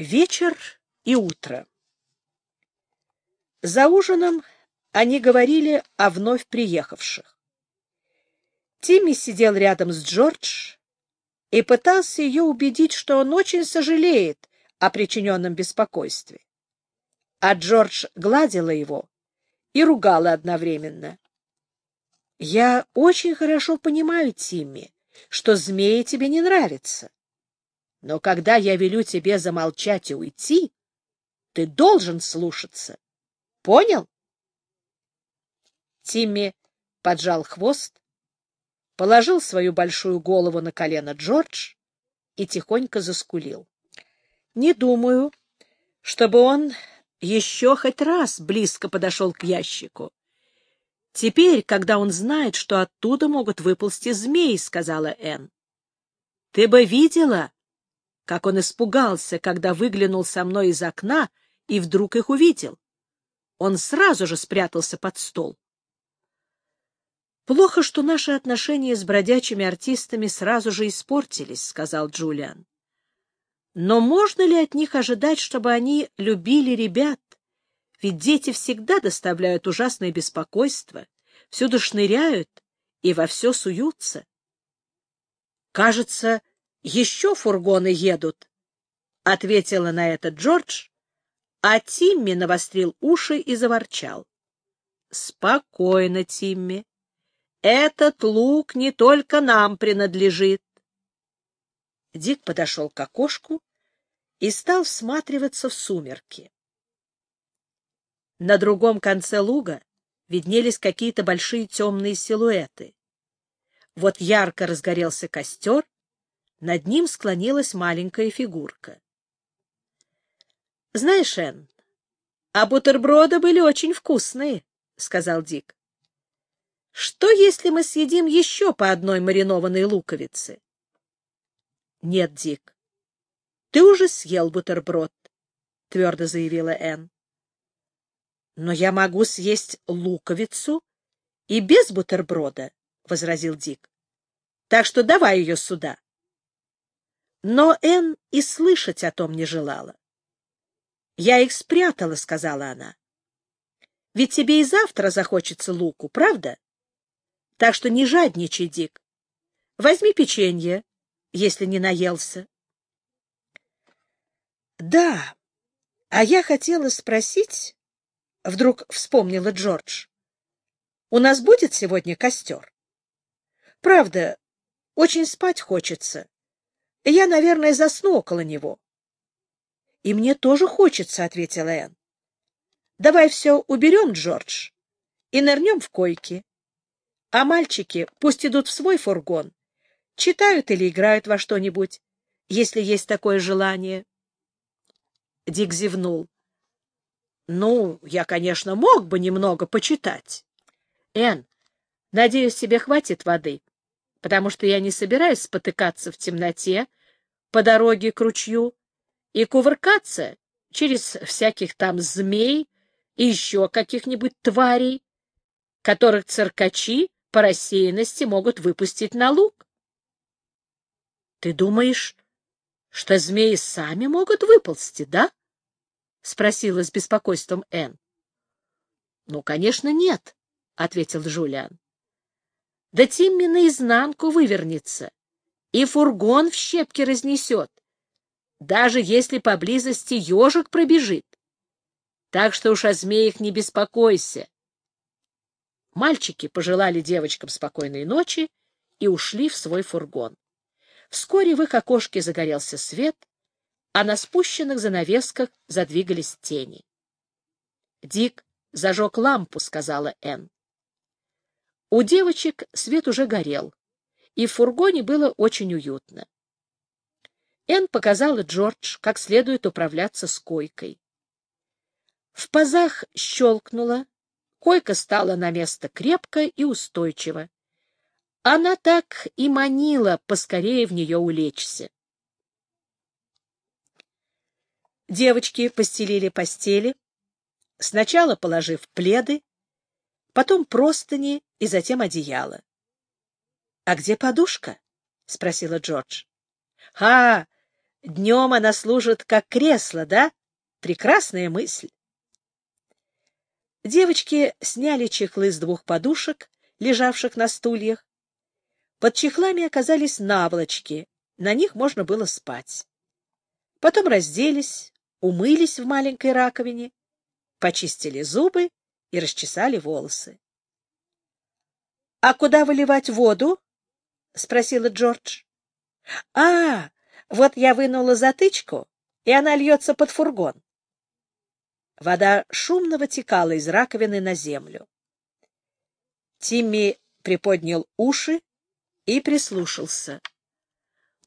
Вечер и утро. За ужином они говорили о вновь приехавших. Тимми сидел рядом с Джордж и пытался ее убедить, что он очень сожалеет о причиненном беспокойстве. А Джордж гладила его и ругала одновременно. — Я очень хорошо понимаю, Тимми, что змеи тебе не нравятся. Но когда я велю тебе замолчать и уйти, ты должен слушаться. Понял? Тимми поджал хвост, положил свою большую голову на колено Джордж и тихонько заскулил. Не думаю, чтобы он еще хоть раз близко подошел к ящику. Теперь, когда он знает, что оттуда могут выползти змеи, — сказала Энн. — Ты бы видела, как он испугался, когда выглянул со мной из окна и вдруг их увидел. Он сразу же спрятался под стол. «Плохо, что наши отношения с бродячими артистами сразу же испортились», — сказал Джулиан. «Но можно ли от них ожидать, чтобы они любили ребят? Ведь дети всегда доставляют ужасное беспокойство, всюду шныряют и во все суются. Кажется, еще фургоны едут, — ответила на это Джордж, а Тимми навострил уши и заворчал. — Спокойно, Тимми. Этот лук не только нам принадлежит. Дик подошел к окошку и стал всматриваться в сумерки. На другом конце луга виднелись какие-то большие темные силуэты. Вот ярко разгорелся костер, над ним склонилась маленькая фигурка. — Знаешь, Энн, а бутерброды были очень вкусные, — сказал Дик. — Что, если мы съедим еще по одной маринованной луковице? — Нет, Дик, ты уже съел бутерброд, — твердо заявила Энн. — Но я могу съесть луковицу и без бутерброда, — возразил Дик. — Так что давай ее сюда. Но Энн и слышать о том не желала. «Я их спрятала», — сказала она. «Ведь тебе и завтра захочется луку, правда? Так что не жадничай, Дик. Возьми печенье, если не наелся». «Да, а я хотела спросить...» — вдруг вспомнила Джордж. «У нас будет сегодня костер?» «Правда, очень спать хочется. Я, наверное, засну около него. — И мне тоже хочется, — ответила Энн. — Давай все уберем, Джордж, и нырнем в койки. А мальчики пусть идут в свой фургон, читают или играют во что-нибудь, если есть такое желание. Дик зевнул. — Ну, я, конечно, мог бы немного почитать. — Энн, надеюсь, тебе хватит воды потому что я не собираюсь спотыкаться в темноте по дороге к ручью и кувыркаться через всяких там змей и еще каких-нибудь тварей, которых циркачи по рассеянности могут выпустить на луг. — Ты думаешь, что змеи сами могут выползти, да? — спросила с беспокойством Энн. — Ну, конечно, нет, — ответил Жулиан. Да Тимми наизнанку вывернется, и фургон в щепки разнесет, даже если поблизости ежик пробежит. Так что уж о змеях не беспокойся. Мальчики пожелали девочкам спокойной ночи и ушли в свой фургон. Вскоре в их окошке загорелся свет, а на спущенных занавесках задвигались тени. Дик зажег лампу, — сказала Энн. У девочек свет уже горел, и в фургоне было очень уютно. Энн показала Джордж, как следует управляться с койкой. В пазах щелкнула, койка стала на место крепко и устойчиво. Она так и манила поскорее в нее улечься. Девочки постелили постели, сначала положив пледы, потом простыни и затем одеяло. — А где подушка? — спросила Джордж. — А, Днем она служит как кресло, да? Прекрасная мысль. Девочки сняли чехлы с двух подушек, лежавших на стульях. Под чехлами оказались наволочки, на них можно было спать. Потом разделись, умылись в маленькой раковине, почистили зубы и расчесали волосы. — А куда выливать воду? — спросила Джордж. — А, вот я вынула затычку, и она льется под фургон. Вода шумно вытекала из раковины на землю. Тимми приподнял уши и прислушался.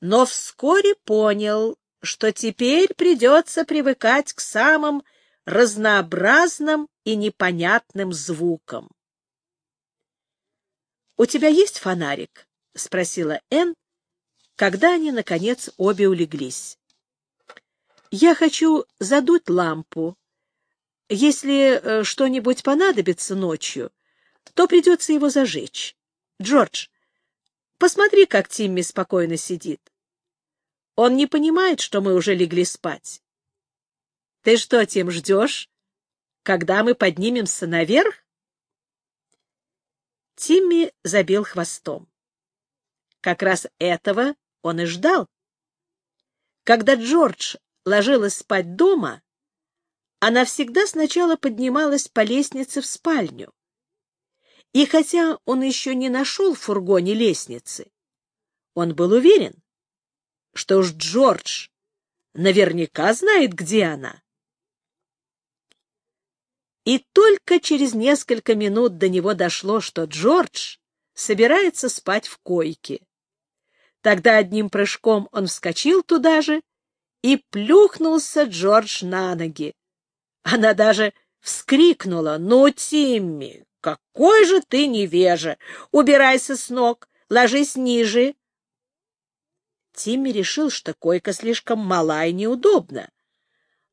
Но вскоре понял, что теперь придется привыкать к самым разнообразным и непонятным звукам. — У тебя есть фонарик? — спросила Энн, когда они, наконец, обе улеглись. — Я хочу задуть лампу. Если э, что-нибудь понадобится ночью, то придется его зажечь. Джордж, посмотри, как Тимми спокойно сидит. Он не понимает, что мы уже легли спать. Ты что, тем ждешь, когда мы поднимемся наверх? Тимми забил хвостом. Как раз этого он и ждал. Когда Джордж ложилась спать дома, она всегда сначала поднималась по лестнице в спальню. И хотя он еще не нашел в фургоне лестницы, он был уверен, что уж Джордж наверняка знает, где она. И только через несколько минут до него дошло, что Джордж собирается спать в койке. Тогда одним прыжком он вскочил туда же и плюхнулся Джордж на ноги. Она даже вскрикнула. «Ну, Тимми, какой же ты невежа! Убирайся с ног, ложись ниже!» Тимми решил, что койка слишком мала и неудобна.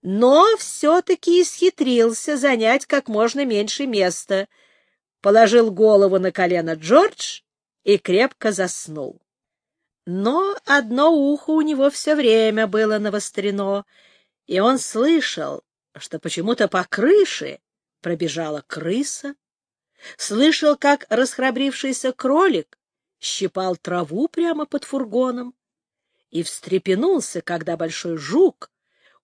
Но все-таки исхитрился занять как можно меньше места. Положил голову на колено Джордж и крепко заснул. Но одно ухо у него все время было навострено, и он слышал, что почему-то по крыше пробежала крыса, слышал, как расхрабрившийся кролик щипал траву прямо под фургоном, и встрепенулся, когда большой жук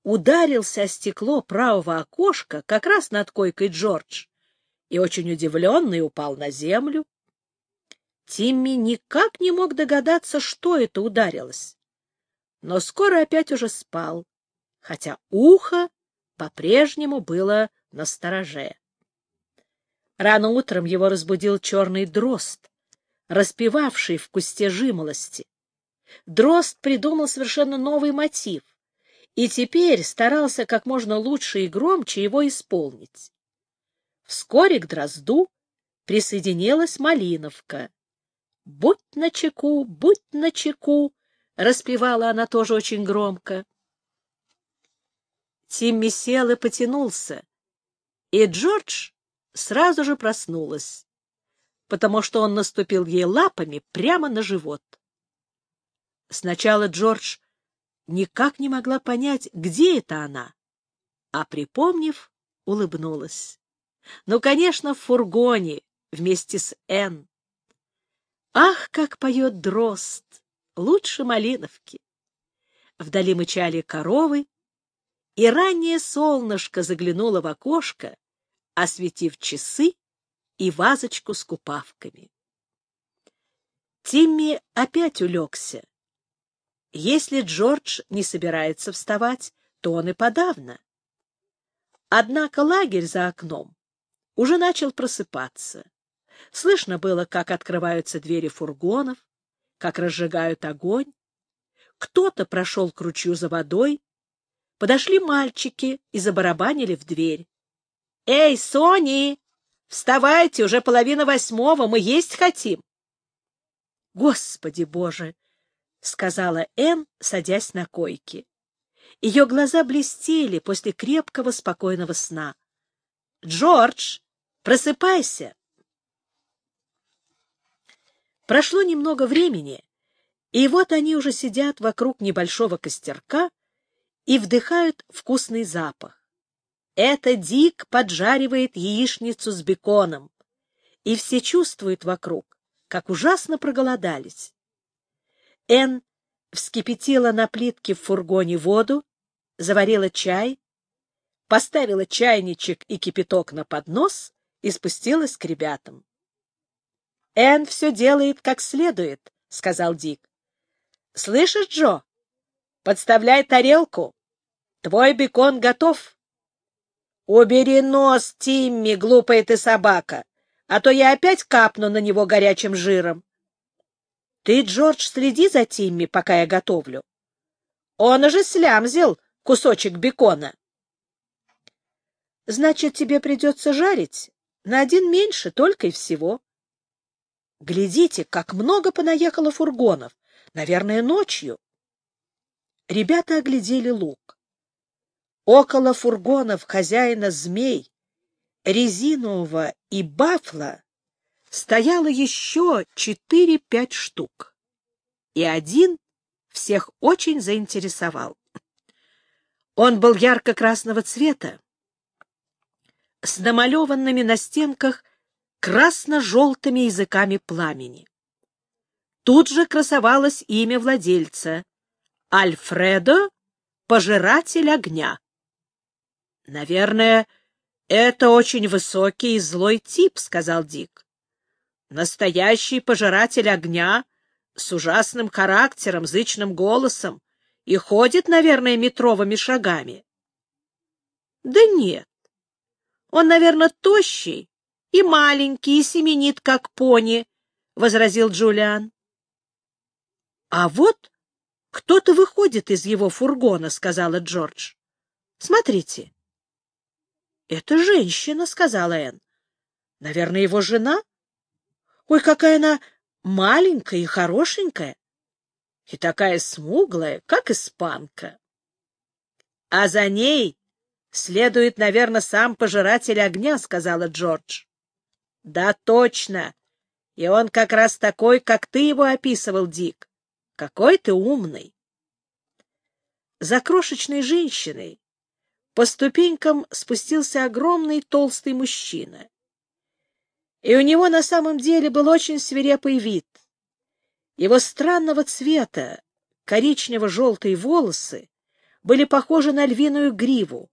ударился о стекло правого окошка как раз над койкой Джордж и очень удивленный упал на землю. Тимми никак не мог догадаться, что это ударилось, но скоро опять уже спал, хотя ухо по-прежнему было на стороже. Рано утром его разбудил черный дрозд, распевавший в кусте жимолости. Дрозд придумал совершенно новый мотив и теперь старался как можно лучше и громче его исполнить. Вскоре к дрозду присоединилась Малиновка. «Будь начеку, будь начеку!» — распевала она тоже очень громко. Тимми сел и потянулся, и Джордж сразу же проснулась, потому что он наступил ей лапами прямо на живот. Сначала Джордж никак не могла понять, где это она, а, припомнив, улыбнулась. Ну, конечно, в фургоне вместе с Энн. Ах, как поет дрозд! Лучше малиновки! Вдали мычали коровы, и раннее солнышко заглянуло в окошко, осветив часы и вазочку с купавками. Тимми опять улегся. Если Джордж не собирается вставать, то он и подавно. Однако лагерь за окном уже начал просыпаться. Слышно было, как открываются двери фургонов, как разжигают огонь. Кто-то прошел к ручью за водой. Подошли мальчики и забарабанили в дверь. — Эй, Сони! Вставайте, уже половина восьмого, мы есть хотим. Господи Боже! — сказала Энн, садясь на койке. Ее глаза блестели после крепкого, спокойного сна. — Джордж, просыпайся! Прошло немного времени, И вот они уже сидят вокруг небольшого костерка и вдыхают вкусный запах. Это Дик поджаривает яичницу с беконом, и все чувствуют вокруг, как ужасно проголодались. Эн вскипятила на плитке в фургоне воду, заварила чай, поставила чайничек и кипяток на поднос и спустилась к ребятам. — Эн все делает как следует, — сказал Дик. — Слышишь, Джо? Подставляй тарелку. Твой бекон готов. — Убери нос, Тимми, глупая ты собака, а то я опять капну на него горячим жиром. Ты, Джордж, следи за Тимми, пока я готовлю. Он уже слямзил кусочек бекона. Значит, тебе придется жарить на один меньше только и всего. Глядите, как много понаехало фургонов, наверное, ночью. Ребята оглядели луг. Около фургонов хозяина змей, резинового и бафла стояло еще четыре-пять штук. И один всех очень заинтересовал. Он был ярко-красного цвета, с намалеванными на стенках красно-желтыми языками пламени. Тут же красовалось имя владельца — Альфредо, пожиратель огня. «Наверное, это очень высокий и злой тип», — сказал Дик. «Настоящий пожиратель огня с ужасным характером, зычным голосом и ходит, наверное, метровыми шагами». «Да нет, он, наверное, тощий и маленький, и семенит, как пони, — возразил Джулиан. — А вот кто-то выходит из его фургона, — сказала Джордж. — Смотрите. — Это женщина, — сказала Энн. — Наверное, его жена? Ой, какая она маленькая и хорошенькая. И такая смуглая, как испанка. А за ней следует, наверное, сам пожиратель огня, — сказала Джордж. — Да, точно. И он как раз такой, как ты его описывал, Дик. Какой ты умный. За крошечной женщиной по ступенькам спустился огромный толстый мужчина. И у него на самом деле был очень свирепый вид. Его странного цвета коричнево-желтые волосы были похожи на львиную гриву,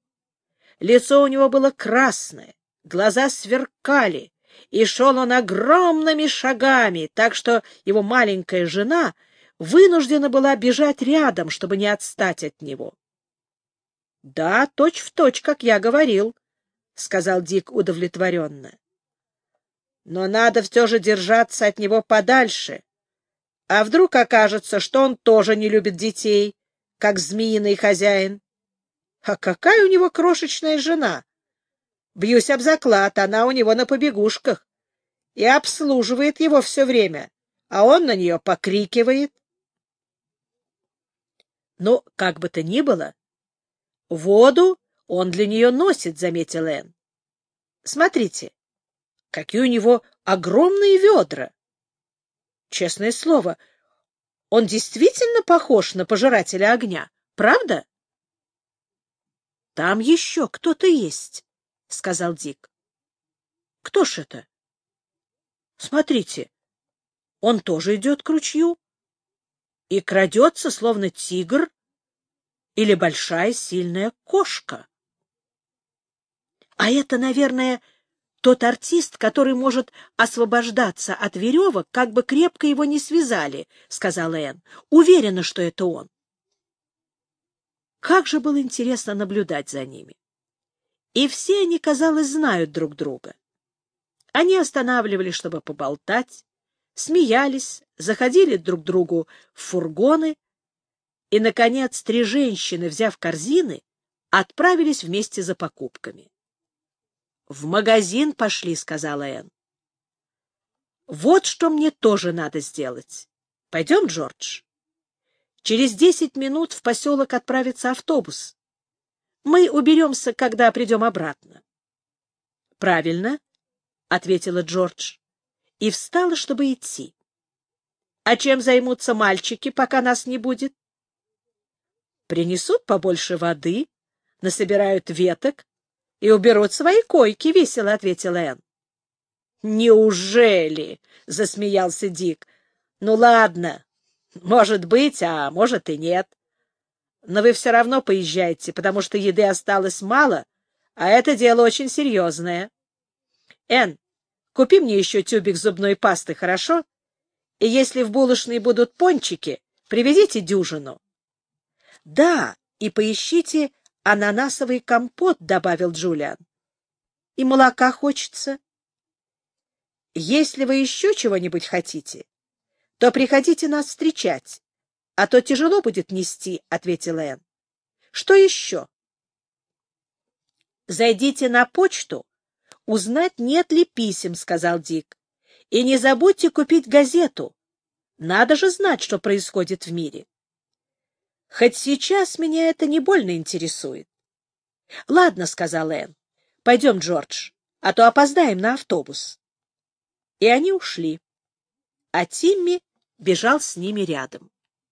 Лицо у него было красное, глаза сверкали, и шел он огромными шагами, так что его маленькая жена вынуждена была бежать рядом, чтобы не отстать от него. — Да, точь-в-точь, точь, как я говорил, — сказал Дик удовлетворенно. — Но надо все же держаться от него подальше. А вдруг окажется, что он тоже не любит детей, как змеиный хозяин? А какая у него крошечная жена! Бьюсь об заклад, она у него на побегушках и обслуживает его все время, а он на нее покрикивает. Ну, как бы то ни было, воду он для нее носит, — заметил Энн. Смотрите, какие у него огромные ведра. Честное слово, он действительно похож на пожирателя огня, правда? — Там еще кто-то есть, — сказал Дик. — Кто ж это? — Смотрите, он тоже идет к ручью и крадется, словно тигр или большая сильная кошка. — А это, наверное, тот артист, который может освобождаться от веревок, как бы крепко его не связали, — сказала Энн. — Уверена, что это он. Как же было интересно наблюдать за ними. И все они, казалось, знают друг друга. Они останавливались, чтобы поболтать, смеялись, заходили друг другу в фургоны, и, наконец, три женщины, взяв корзины, отправились вместе за покупками. — В магазин пошли, — сказала Энн. — Вот что мне тоже надо сделать. Пойдем, Джордж? Через десять минут в поселок отправится автобус. Мы уберемся, когда придем обратно. — Правильно, — ответила Джордж, и встала, чтобы идти. А чем займутся мальчики, пока нас не будет? Принесут побольше воды, насобирают веток и уберут свои койки, — весело ответила Энн. «Неужели?» — засмеялся Дик. «Ну ладно, может быть, а может и нет. Но вы все равно поезжайте, потому что еды осталось мало, а это дело очень серьезное. Энн, купи мне еще тюбик зубной пасты, хорошо? И если в булочной будут пончики, привезите дюжину. — Да, и поищите ананасовый компот, — добавил Джулиан. — И молока хочется. — Если вы еще чего-нибудь хотите, то приходите нас встречать, а то тяжело будет нести, — ответила Энн. — Что еще? — Зайдите на почту, узнать, нет ли писем, — сказал Дик. — И не забудьте купить газету. Надо же знать, что происходит в мире. Хоть сейчас меня это не больно интересует. — Ладно, — сказал Энн. — Пойдем, Джордж, а то опоздаем на автобус. И они ушли. А Тимми бежал с ними рядом.